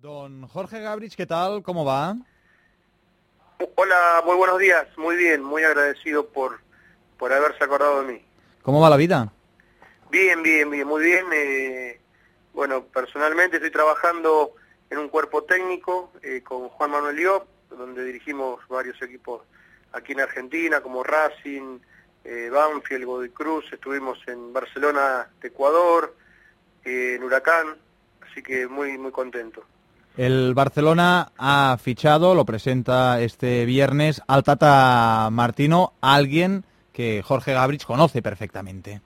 Don Jorge Gabrich, ¿qué tal? ¿Cómo va? Hola, muy buenos días. Muy bien, muy agradecido por, por haberse acordado de mí. ¿Cómo va la vida? Bien, bien, bien, muy bien. Eh, bueno, personalmente estoy trabajando en un cuerpo técnico eh, con Juan Manuel Liop, donde dirigimos varios equipos aquí en Argentina, como Racing, eh, Banfield, Godoy Cruz. Estuvimos en Barcelona, Ecuador, eh, en Huracán, así que muy, muy contento. El Barcelona ha fichado, lo presenta este viernes, al Tata Martino, alguien que Jorge Gabrich conoce perfectamente.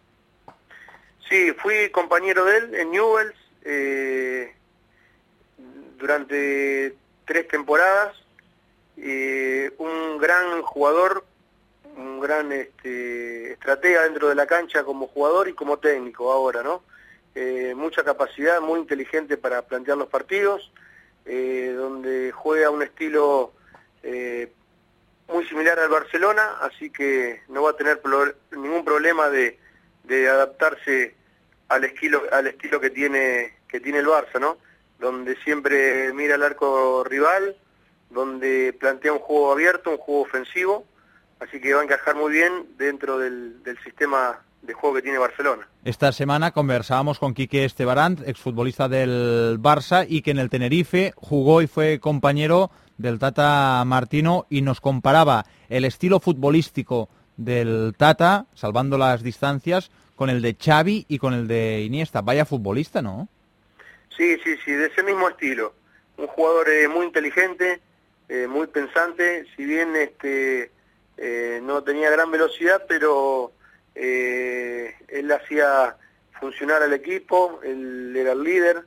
Sí, fui compañero de él en Newells eh, durante tres temporadas. Eh, un gran jugador, un gran este, estratega dentro de la cancha como jugador y como técnico ahora, ¿no? Eh, mucha capacidad, muy inteligente para plantear los partidos eh, donde juega un estilo eh, muy similar al Barcelona, así que no va a tener ningún problema de, de, adaptarse al estilo, al estilo que tiene, que tiene el Barça, ¿no? Donde siempre mira el arco rival, donde plantea un juego abierto, un juego ofensivo, así que va a encajar muy bien dentro del, del sistema de juego que tiene Barcelona. Esta semana conversábamos con Quique Estebarant, exfutbolista del Barça y que en el Tenerife jugó y fue compañero del Tata Martino y nos comparaba el estilo futbolístico del Tata, salvando las distancias, con el de Xavi y con el de Iniesta. Vaya futbolista, ¿no? Sí, sí, sí, de ese mismo estilo. Un jugador eh, muy inteligente, eh, muy pensante, si bien este eh, no tenía gran velocidad, pero eh, él hacía funcionar al equipo, él era el líder,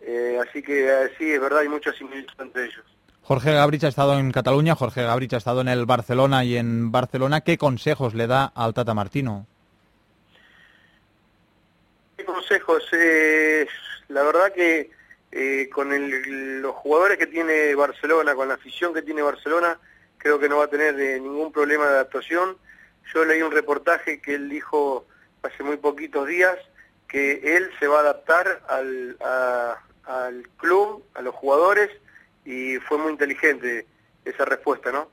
eh, así que eh, sí, es verdad, hay mucha similitud entre ellos. Jorge Gabrich ha estado en Cataluña, Jorge Gabrich ha estado en el Barcelona y en Barcelona, ¿qué consejos le da al Tata Martino? ¿Qué consejos? Eh, la verdad que eh, con el, los jugadores que tiene Barcelona, con la afición que tiene Barcelona, creo que no va a tener eh, ningún problema de adaptación yo leí un reportaje que él dijo hace muy poquitos días que él se va a adaptar al, al club, a los jugadores, y fue muy inteligente esa respuesta, ¿no?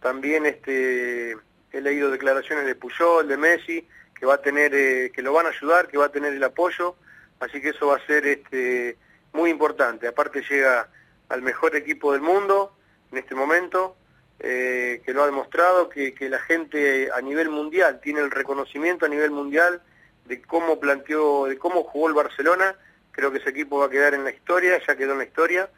También este, he leído declaraciones de Puyol, de Messi, que va a tener, eh, que lo van a ayudar, que va a tener el apoyo, así que eso va a ser este, muy importante. Aparte llega al mejor equipo del mundo en este momento, eh, que lo ha demostrado, que, que, la gente a nivel mundial tiene el reconocimiento a nivel mundial de cómo planteó, de cómo jugó el Barcelona. Creo que ese equipo va a quedar en la historia, ya quedó en la historia.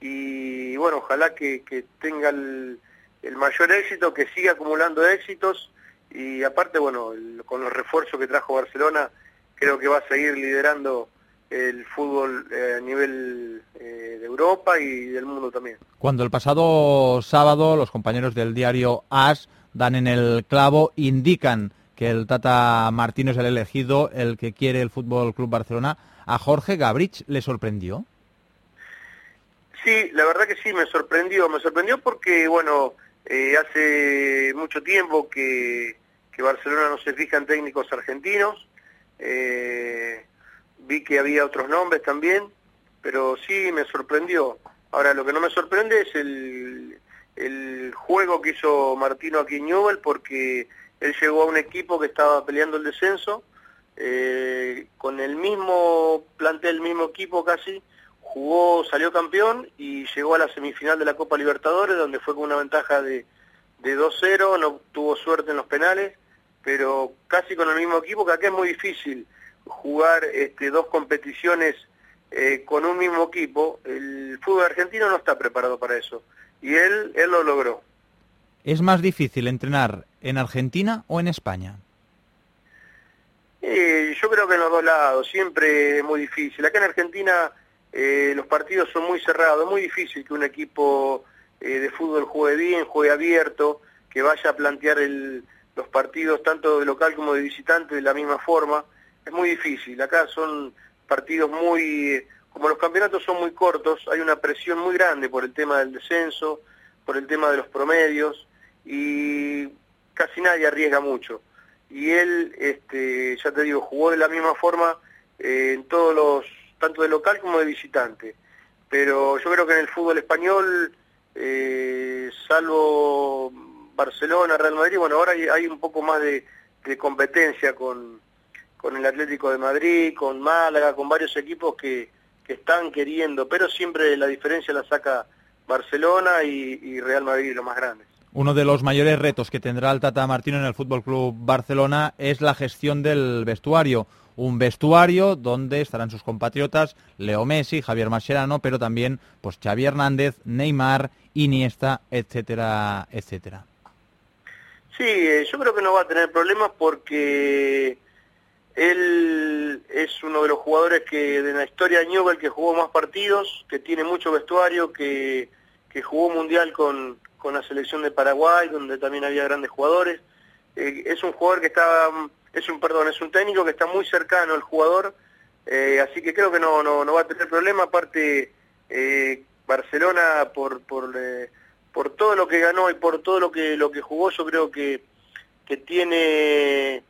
Y bueno, ojalá que, que tenga el, el, mayor éxito, que siga acumulando éxitos. Y aparte, bueno, el, con los refuerzos que trajo Barcelona, creo que va a seguir liderando el fútbol eh, a nivel eh, de Europa y del mundo también. Cuando el pasado sábado los compañeros del diario AS dan en el clavo, indican que el Tata Martino es el elegido, el que quiere el Fútbol Club Barcelona, ¿a Jorge Gabrich le sorprendió? Sí, la verdad que sí, me sorprendió. Me sorprendió porque, bueno, eh, hace mucho tiempo que, que, Barcelona no se fija en técnicos argentinos. Eh, vi que había otros nombres también, pero sí me sorprendió. Ahora, lo que no me sorprende es el, el juego que hizo Martino aquí en porque él llegó a un equipo que estaba peleando el descenso, eh, con el mismo plantel, el mismo equipo casi, jugó, salió campeón y llegó a la semifinal de la Copa Libertadores, donde fue con una ventaja de, de 2-0, no tuvo suerte en los penales, pero casi con el mismo equipo, que acá es muy difícil jugar este, dos competiciones eh, con un mismo equipo, el fútbol argentino no está preparado para eso. Y él, él lo logró. ¿Es más difícil entrenar en Argentina o en España? Eh, yo creo que en los dos lados, siempre es muy difícil. Acá en Argentina eh, los partidos son muy cerrados, es muy difícil que un equipo eh, de fútbol juegue bien, juegue abierto, que vaya a plantear el, los partidos tanto de local como de visitante de la misma forma es muy difícil. Acá son partidos muy, como los campeonatos son muy cortos, hay una presión muy grande por el tema del descenso, por el tema de los promedios y casi nadie arriesga mucho. Y él, este, ya te digo, jugó de la misma forma eh, en todos los, tanto de local como de visitante. pero yo creo que en el fútbol español, eh, salvo Barcelona, Real Madrid, bueno, ahora hay, un poco más de, competencia con, con el Atlético de Madrid, con Málaga, con varios equipos que, que están queriendo, pero siempre la diferencia la saca Barcelona y, Real Madrid, lo más grandes. Uno de los mayores retos que tendrá el Tata Martino en el Fútbol Club Barcelona es la gestión del vestuario. Un vestuario donde estarán sus compatriotas Leo Messi, Javier Mascherano, pero también pues Xavi Hernández, Neymar, Iniesta, etcétera, etcétera. Sí, eh, yo creo que no va a tener problemas porque él es uno de los jugadores que de la historia de Newell que jugó más partidos, que tiene mucho vestuario, que, que jugó mundial con, con, la selección de Paraguay, donde también había grandes jugadores. Eh, es un jugador que está, es un perdón, es un técnico que está muy cercano al jugador, eh, así que creo que no, no, no va a tener problema. Aparte, eh, Barcelona por por, por todo lo que ganó y por todo lo que lo que jugó, yo creo que que tiene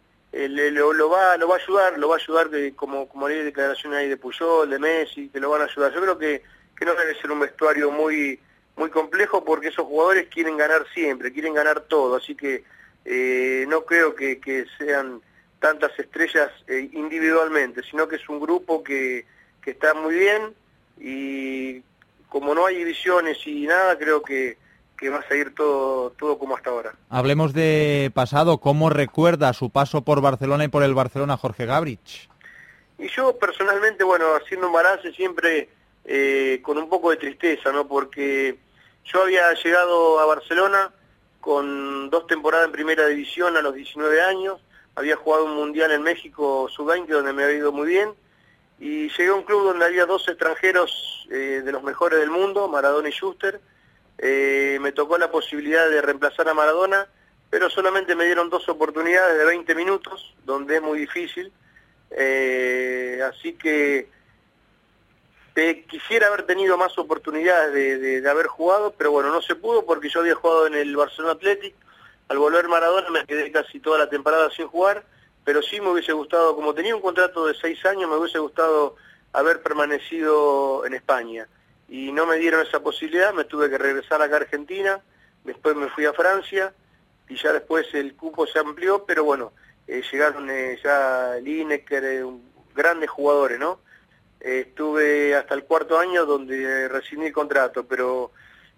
eh, lo, va, lo va a ayudar, lo va a ayudar como, como hay declaraciones ahí de Puyol, de Messi, que lo van a ayudar. Yo creo que, que no debe ser un vestuario muy, muy complejo porque esos jugadores quieren ganar siempre, quieren ganar todo, así que eh, no creo que, que, sean tantas estrellas eh, individualmente, sino que es un grupo que, que está muy bien y como no hay divisiones y nada, creo que que va a seguir todo, todo como hasta ahora. Hablemos de pasado, ¿cómo recuerda su paso por Barcelona y por el Barcelona Jorge Gabrich? Y yo personalmente, bueno, haciendo un balance siempre eh, con un poco de tristeza, ¿no? Porque yo había llegado a Barcelona con dos temporadas en primera división a los 19 años, había jugado un mundial en México sub-20 donde me había ido muy bien, y llegué a un club donde había dos extranjeros eh, de los mejores del mundo, Maradona y Schuster, eh, me tocó la posibilidad de reemplazar a Maradona, pero solamente me dieron dos oportunidades de 20 minutos, donde es muy difícil. Eh, así que quisiera haber tenido más oportunidades de, haber jugado, pero bueno, no se pudo porque yo había jugado en el Barcelona Athletic. Al volver Maradona me quedé casi toda la temporada sin jugar, pero sí me hubiese gustado, como tenía un contrato de seis años, me hubiese gustado haber permanecido en España y no me dieron esa posibilidad, me tuve que regresar acá a Argentina, después me fui a Francia y ya después el cupo se amplió, pero bueno, eh, llegaron eh, ya Lineker, eh, grandes jugadores, ¿no? estuve hasta el cuarto año donde recibí el contrato, pero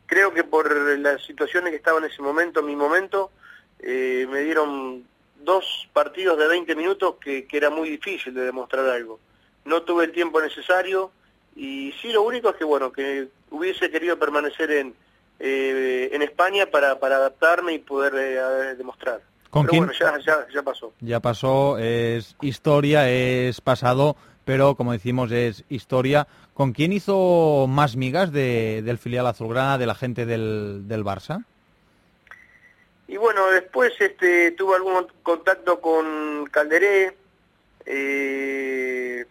creo que por las situaciones que estaban en ese momento, en mi momento, me dieron dos partidos de 20 minutos que, que era muy difícil de demostrar algo. No tuve el tiempo necesario, y sí, lo único es que, bueno, que hubiese querido permanecer en, eh, en España para, para adaptarme y poder eh, demostrar. ¿Con pero bueno, ya, ya, ya pasó. Ya pasó, es historia, es pasado, pero como decimos, es historia. ¿Con quién hizo más migas de, del filial azulgrana, de la gente del, del Barça? Y bueno, después este, tuve algún contacto con Calderé, eh,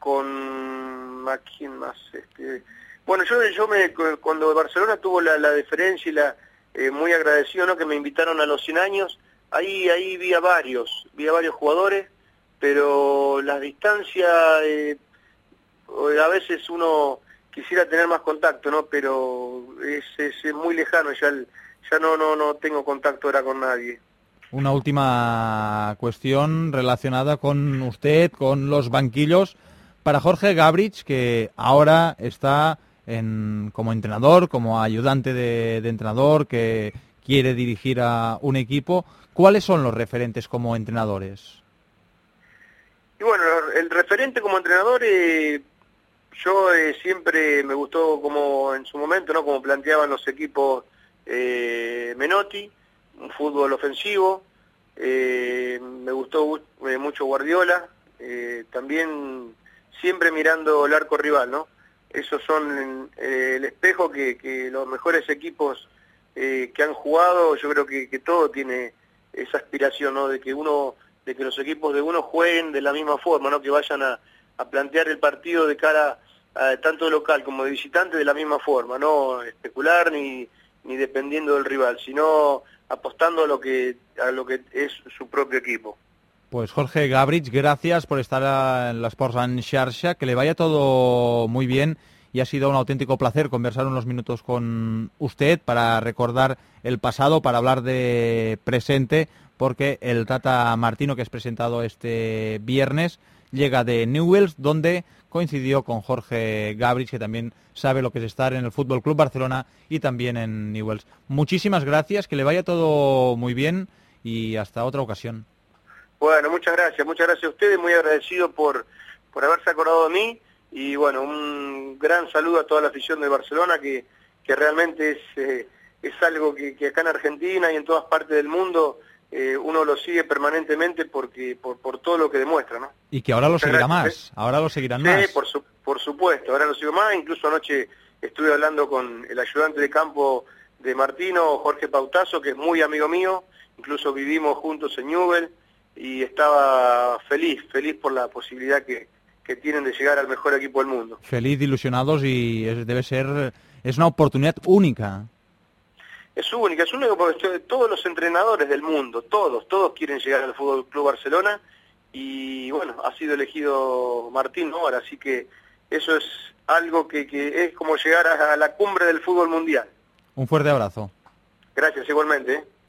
con más, ¿quién más? Este, bueno, yo, yo me, cuando Barcelona tuvo la, la deferencia y la, eh, muy agradecido, ¿no? Que me invitaron a los 100 años, ahí, ahí vi a varios, vi a varios jugadores, pero las distancias, eh, a veces uno quisiera tener más contacto, ¿no? Pero es, es, muy lejano, ya, ya no, no, no tengo contacto ahora con nadie. Una última cuestión relacionada con usted, con los banquillos para Jorge Gabrich, que ahora está en, como entrenador, como ayudante de, entrenador, que quiere dirigir a un equipo. ¿Cuáles son los referentes como entrenadores? Y bueno, el referente como entrenador, eh, yo eh, siempre me gustó como en su momento, ¿no? Como planteaban los equipos eh, Menotti, un fútbol ofensivo. me gustó mucho Guardiola. también siempre mirando el arco rival, ¿no? Esos son eh, el espejo que, los mejores equipos eh, que han jugado, yo creo que, todo tiene esa aspiración, ¿no? De que uno, de que los equipos de uno jueguen de la misma forma, ¿no? Que vayan a, plantear el partido de cara a, tanto local como de visitante de la misma forma, no especular ni, ni dependiendo del rival, sino apostando a lo que a lo que es su propio equipo. Pues Jorge Gabrich, gracias por estar en las Sports en que le vaya todo muy bien y ha sido un auténtico placer conversar unos minutos con usted para recordar el pasado, para hablar de presente, porque el Tata Martino que es presentado este viernes llega de Newells, donde coincidió con Jorge Gabrich, que también sabe lo que es estar en el Fútbol Club Barcelona y también en Newells. Muchísimas gracias, que le vaya todo muy bien y hasta otra ocasión. Bueno, muchas gracias, muchas gracias a ustedes, muy agradecido por, por haberse acordado de mí y bueno, un gran saludo a toda la afición de Barcelona que, que realmente es, eh, es algo que, que acá en Argentina y en todas partes del mundo eh, uno lo sigue permanentemente porque por, por todo lo que demuestra, ¿no? Y que ahora lo seguirá más, ahora lo seguirán sí, más. por, por supuesto, ahora lo sigo más, incluso anoche estuve hablando con el ayudante de campo de Martino, Jorge Pautazo, que es muy amigo mío, incluso vivimos juntos en Newell, y estaba feliz, feliz por la posibilidad que, que tienen de llegar al mejor equipo del mundo. Feliz, ilusionados y es, debe ser, es una oportunidad única es única, es única porque todos los entrenadores del mundo, todos, todos quieren llegar al Fútbol Club Barcelona y bueno, ha sido elegido Martín ahora, así que eso es algo que, que es como llegar a la cumbre del fútbol mundial. Un fuerte abrazo. Gracias, igualmente. ¿eh?